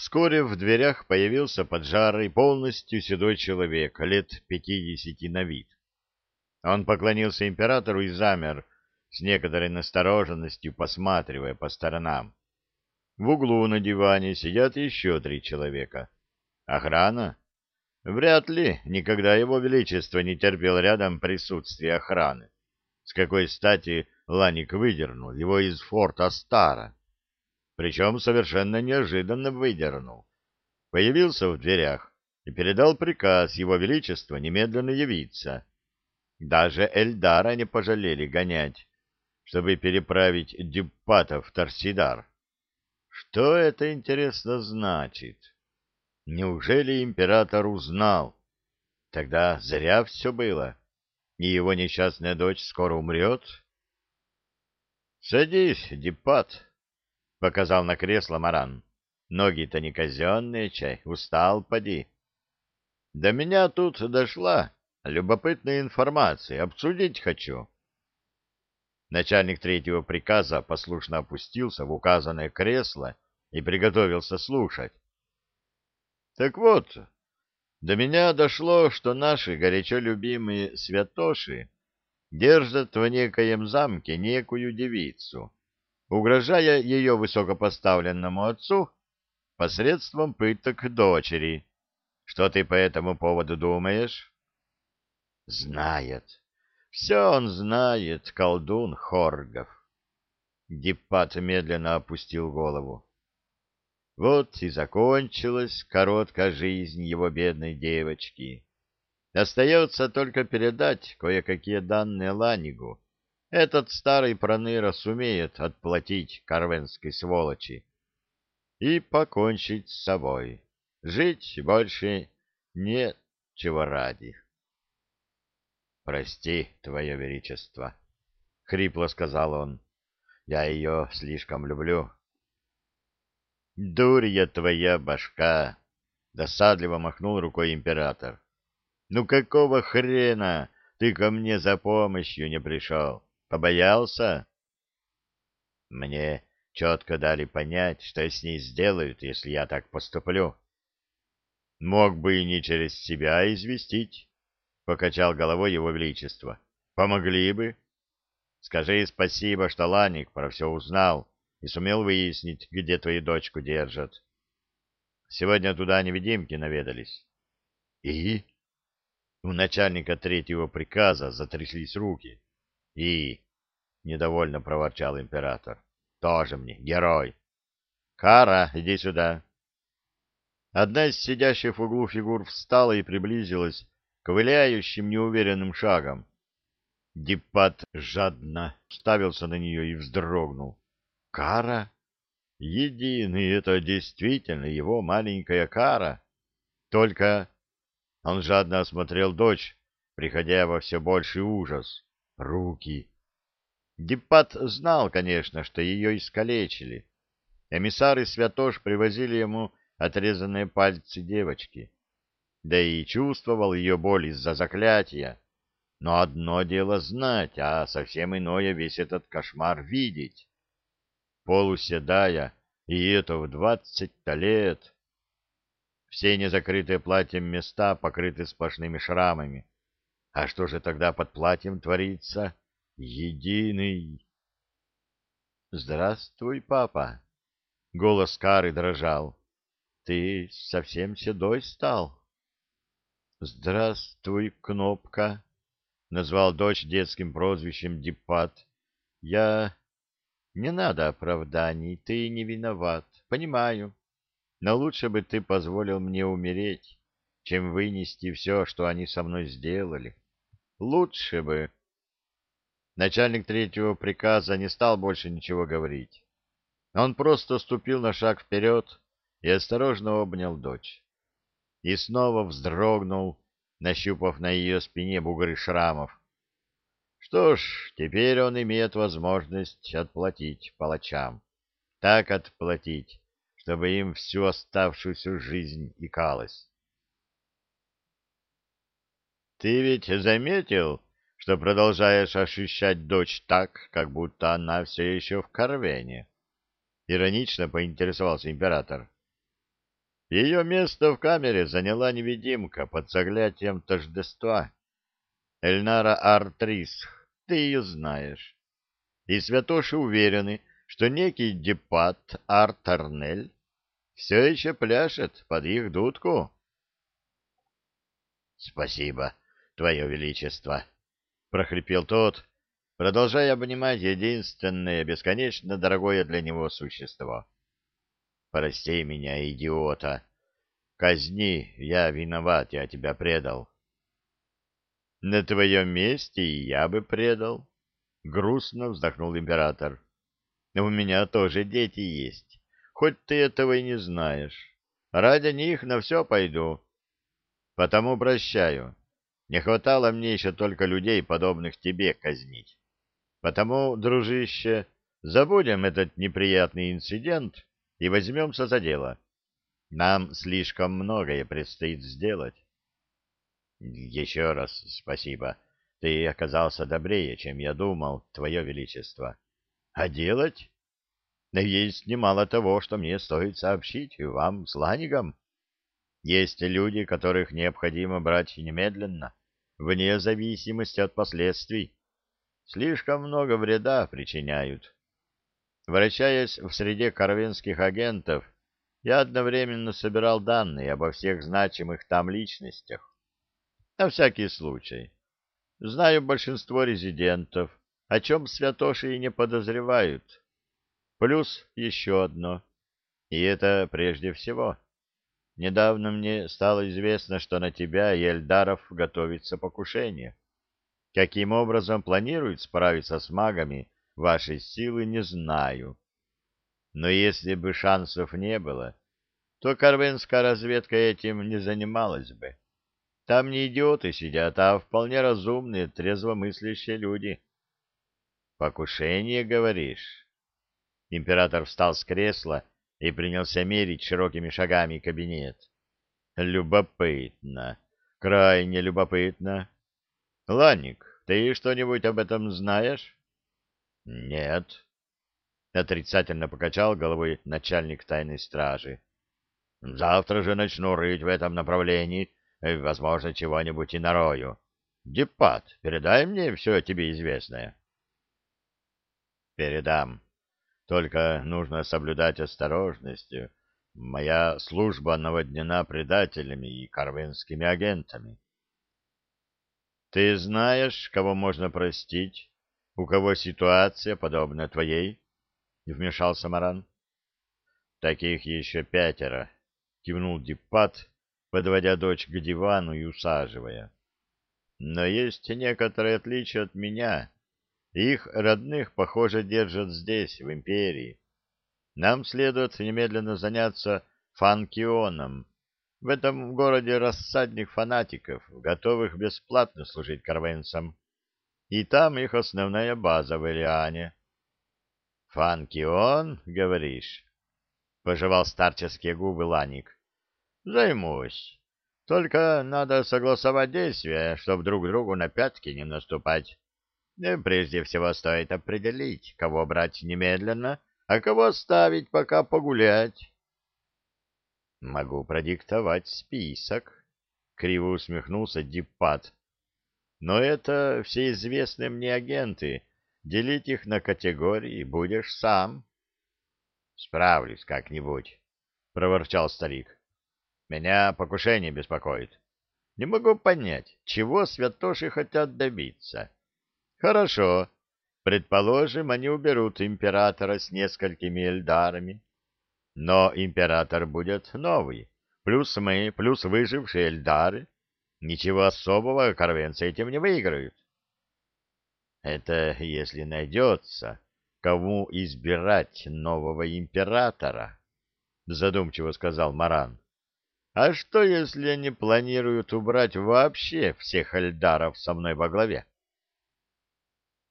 Вскоре в дверях появился поджарый, полностью седой человек, лет пятидесяти на вид. Он поклонился императору и замер, с некоторой настороженностью посматривая по сторонам. В углу на диване сидят еще три человека. Охрана? Вряд ли никогда его величество не терпел рядом присутствия охраны. С какой стати Ланик выдернул его из форта Стара? Причем совершенно неожиданно выдернул. Появился в дверях и передал приказ его величества немедленно явиться. Даже Эльдара не пожалели гонять, чтобы переправить Дюпата в Торсидар. Что это, интересно, значит? Неужели император узнал? Тогда зря все было, и его несчастная дочь скоро умрет? — Садись, Дипат, — показал на кресло Маран. — Ноги-то не казенные, чай, устал, поди. — До меня тут дошла любопытная информация, обсудить хочу. Начальник третьего приказа послушно опустился в указанное кресло и приготовился слушать. Так вот, до меня дошло, что наши горячо любимые святоши держат в некоем замке некую девицу, угрожая ее высокопоставленному отцу посредством пыток дочери. Что ты по этому поводу думаешь? Знает. Все он знает, колдун Хоргов. Гиппат медленно опустил голову. Вот и закончилась короткая жизнь его бедной девочки. Остается только передать кое-какие данные Ланигу. Этот старый проныра сумеет отплатить карвенской сволочи и покончить с собой. Жить больше нет чего ради. — Прости, Твое Величество, — хрипло сказал он. — Я ее слишком люблю. Дурья твоя башка! — досадливо махнул рукой император. — Ну какого хрена ты ко мне за помощью не пришел? Побоялся? Мне четко дали понять, что с ней сделают, если я так поступлю. — Мог бы и не через себя известить, — покачал головой его величество. — Помогли бы. Скажи спасибо, что Ланик про все узнал и сумел выяснить, где твою дочку держат. Сегодня туда невидимки наведались. — И? У начальника третьего приказа затряслись руки. — И? — недовольно проворчал император. — Тоже мне герой. — Кара, иди сюда. Одна из сидящих в углу фигур встала и приблизилась к виляющим неуверенным шагом. Диппат жадно ставился на нее и вздрогнул. Кара? Единый, это действительно его маленькая кара. Только он жадно осмотрел дочь, приходя во все больший ужас. Руки. Диппат знал, конечно, что ее искалечили. Эмиссары Святош привозили ему отрезанные пальцы девочки. Да и чувствовал ее боль из-за заклятия. Но одно дело знать, а совсем иное весь этот кошмар видеть полуседая, и это в двадцать-то лет. Все незакрытые платьем места покрыты сплошными шрамами. А что же тогда под платьем творится? Единый. Здравствуй, папа. Голос Кары дрожал. Ты совсем седой стал. Здравствуй, Кнопка, назвал дочь детским прозвищем Дипат. Я не надо оправданий, ты не виноват, понимаю. Но лучше бы ты позволил мне умереть, чем вынести все, что они со мной сделали. Лучше бы. Начальник третьего приказа не стал больше ничего говорить. Он просто ступил на шаг вперед и осторожно обнял дочь. И снова вздрогнул, нащупав на ее спине бугры шрамов, что ж, теперь он имеет возможность отплатить палачам. Так отплатить, чтобы им всю оставшуюся жизнь икалось. Ты ведь заметил, что продолжаешь ощущать дочь так, как будто она все еще в Карвене? Иронично поинтересовался император. Ее место в камере заняла невидимка под заглядием тождества. Эльнара Артрис, ты ее знаешь. И святоши уверены, что некий депат Артернель все еще пляшет под их дудку. — Спасибо, Твое Величество, — прохрипел тот, продолжая обнимать единственное, бесконечно дорогое для него существо. — Прости меня, идиота. Казни, я виноват, я тебя предал. — На твоем месте и я бы предал, — грустно вздохнул император. — У меня тоже дети есть, хоть ты этого и не знаешь. Ради них на все пойду. Потому прощаю. Не хватало мне еще только людей, подобных тебе, казнить. Потому, дружище, забудем этот неприятный инцидент и возьмемся за дело. Нам слишком многое предстоит сделать. Еще раз спасибо. Ты оказался добрее, чем я думал, Твое Величество. А делать? Есть немало того, что мне стоит сообщить вам с Ланигом. Есть люди, которых необходимо брать немедленно вне зависимости от последствий. Слишком много вреда причиняют. Вращаясь в среде карвинских агентов, я одновременно собирал данные обо всех значимых там личностях. На всякий случай. Знаю большинство резидентов, о чем святоши и не подозревают. Плюс еще одно. И это прежде всего. Недавно мне стало известно, что на тебя и Эльдаров готовится покушение. Каким образом планируют справиться с магами вашей силы, не знаю. Но если бы шансов не было, то карвенская разведка этим не занималась бы. Там не идиоты сидят, а вполне разумные, трезвомыслящие люди. «Покушение, говоришь?» Император встал с кресла и принялся мерить широкими шагами кабинет. Любопытно, крайне любопытно. Ланник, ты что-нибудь об этом знаешь? Нет. Отрицательно покачал головой начальник тайной стражи. Завтра же начну рыть в этом направлении, и, возможно, чего-нибудь и нарою. Депат, передай мне все тебе известное. Передам. Только нужно соблюдать осторожность. Моя служба наводнена предателями и карвенскими агентами. Ты знаешь, кого можно простить, у кого ситуация подобна твоей? Вмешался Маран. Таких еще пятеро, кивнул Диппат, подводя дочь к дивану и усаживая. Но есть некоторые отличия от меня их родных, похоже, держат здесь, в империи. Нам следует немедленно заняться Фанкионом. В этом городе рассадник фанатиков, готовых бесплатно служить карвенцам. И там их основная база в Элиане. — Фанкион, говоришь? — пожевал старческие губы Ланик. — Займусь. Только надо согласовать действия, чтобы друг другу на пятки не наступать. Э, прежде всего стоит определить, кого брать немедленно, а кого оставить пока погулять. — Могу продиктовать список, — криво усмехнулся Диппат. — Но это все известные мне агенты. Делить их на категории будешь сам. — Справлюсь как-нибудь, — проворчал старик. — Меня покушение беспокоит. Не могу понять, чего святоши хотят добиться. — Хорошо. Предположим, они уберут императора с несколькими эльдарами. Но император будет новый. Плюс мы, плюс выжившие эльдары. Ничего особого корвенцы этим не выиграют. Это если найдется, кому избирать нового императора, задумчиво сказал Маран. А что, если они планируют убрать вообще всех эльдаров со мной во главе?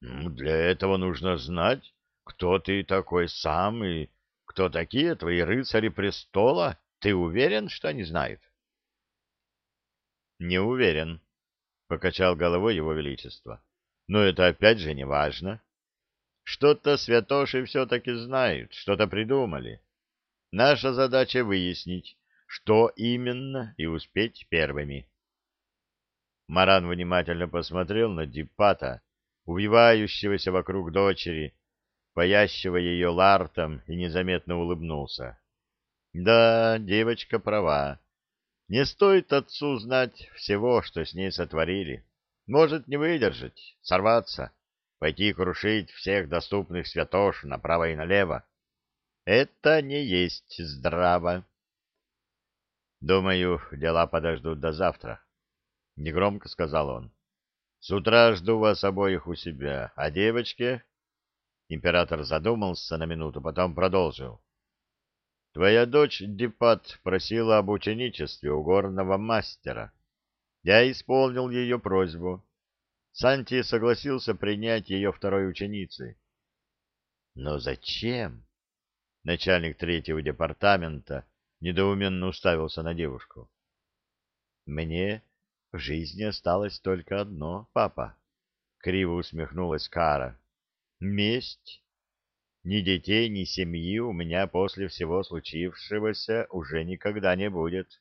Для этого нужно знать, кто ты такой сам и кто такие твои рыцари престола. Ты уверен, что они знают? Не уверен, покачал головой его величество. Но это опять же не важно. Что-то святоши все-таки знают, что-то придумали. Наша задача выяснить, что именно, и успеть первыми. Маран внимательно посмотрел на Дипата, увивающегося вокруг дочери, паящего ее лартом, и незаметно улыбнулся. Да, девочка права. Не стоит отцу знать всего, что с ней сотворили. Может не выдержать, сорваться, пойти крушить всех доступных святош направо и налево. Это не есть здраво. Думаю, дела подождут до завтра, — негромко сказал он. С утра жду вас обоих у себя, а девочке... Император задумался на минуту, потом продолжил. Твоя дочь Дипат просила об ученичестве у горного мастера. Я исполнил ее просьбу. Санти согласился принять ее второй ученицей. Но зачем? Начальник третьего департамента недоуменно уставился на девушку. Мне в жизни осталось только одно, папа. Криво усмехнулась Кара. Месть. Ни детей, ни семьи у меня после всего случившегося уже никогда не будет.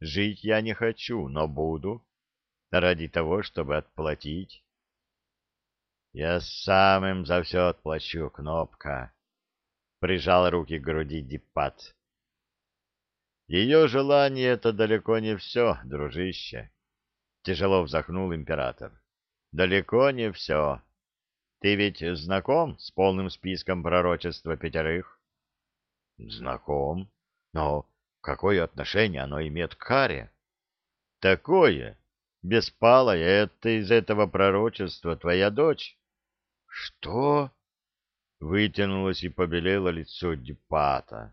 Жить я не хочу, но буду. Ради того, чтобы отплатить. Я сам им за все отплачу, Кнопка. Прижал руки к груди Дипат. Ее желание — это далеко не все, дружище. Тяжело вздохнул император. Далеко не все. Ты ведь знаком с полным списком пророчества пятерых? Знаком. Но какое отношение оно имеет к каре? Такое. Беспалая — это из этого пророчества твоя дочь. Что? Вытянулось и побелело лицо Дипата.